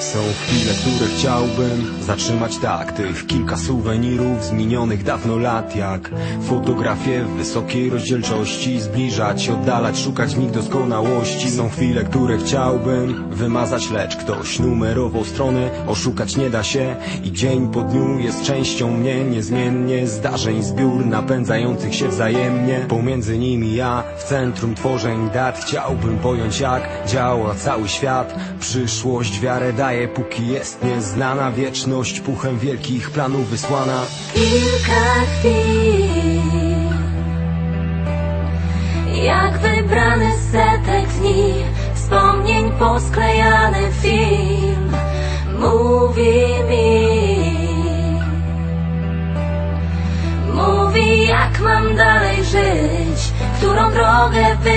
Są chwile, które chciałbym zatrzymać tak Tych kilka suwenirów z minionych dawno lat Jak fotografie w wysokiej rozdzielczości. Zbliżać, oddalać, szukać w nich doskonałości. Są chwile, które chciałbym wymazać Lecz ktoś numerował stronę Oszukać nie da się. I dzień po dniu Jest częścią mnie. Niezmiennie Zdarzeń zbiór napędzających się wzajemnie. Pomiędzy nimi ja w centrum tworzeń dat Chciałbym pojąć jak działa cały świat. Przyszłość wiarę daje póki jest nieznana Wieczność puchem wielkich planów wysłana. Kilka chwil. Jak wybrany setek dni Wspomnień posklejany film. Mówi mi. Mówi jak mam dalej żyć Którą drogę wybrać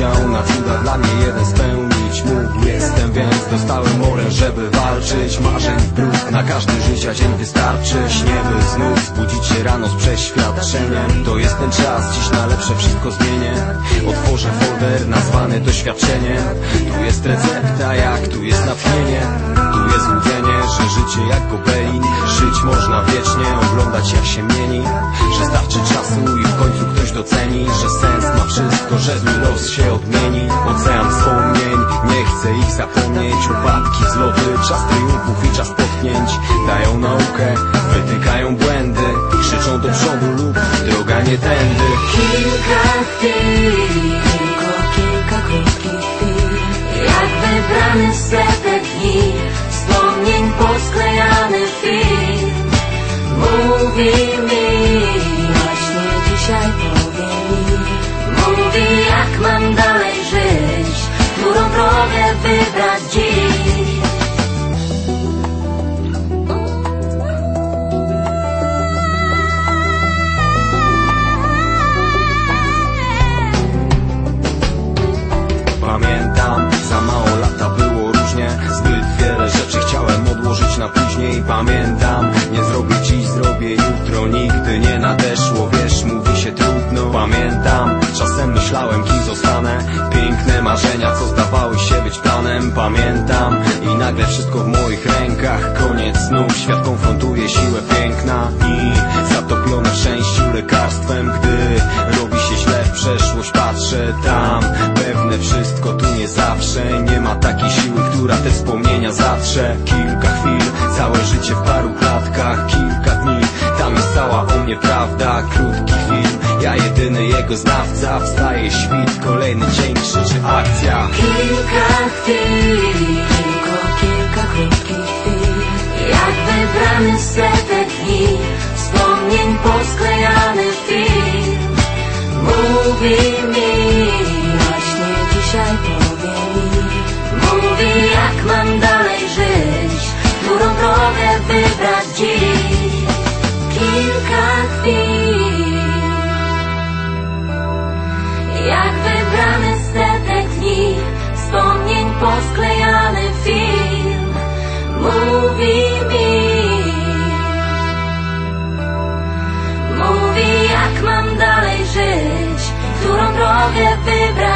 Na cuda dla mnie jeden spełnić mógł. Jestem więc dostałem morę, żeby walczyć. Marzeń brud, na każdy życia dzień wystarczy. Śniemy znów, zbudzić się rano z przeświadczeniem. To jest ten czas, dziś na lepsze wszystko zmienię. Otworzę folder nazwany doświadczeniem. Tu jest recepta, jak tu jest natchnienie? Tu jest złudzenie, że życie jak gobelin Żyć można wiecznie, oglądać jak się mieni. Że starczy czasu i w końcu ktoś doceni Że sens ma wszystko, że zły los się odmieni. Ocean wspomnień, nie chcę ich zapomnieć. Upadki, zloty, czas triumfów i czas potknięć. Dają naukę, wytykają błędy. Krzyczą do przodu lub droga nie tędy. Kilka chwil, tylko kilka krótkich chwil Jak wybrany setek dni. Wspomnień posklejany film Mówi mi jak mam dalej nie nadeszło, wiesz, mówi się trudno Pamiętam, czasem myślałem, kim zostanę. Piękne marzenia, co zdawały się być planem. Pamiętam i nagle wszystko w moich rękach. Koniec znów, świat konfrontuje siłę piękna I zatopione w szczęściu lekarstwem. Gdy robi się źle w przeszłość patrzę tam. Pewne wszystko tu nie zawsze. Nie ma takiej siły, która te wspomnienia zatrze. Kilka chwil, całe życie w paru klatkach. Kilka dni, tam jest cała o mnie prawda Krótki film, ja jedyny jego znawca. Wstaje świt, kolejny dzień krzyczy akcja. Kilka chwil, tylko kilka krótkich chwil. Jak wybrany setek dni Wspomnień posklejany film Mówi mi Mówi jak mam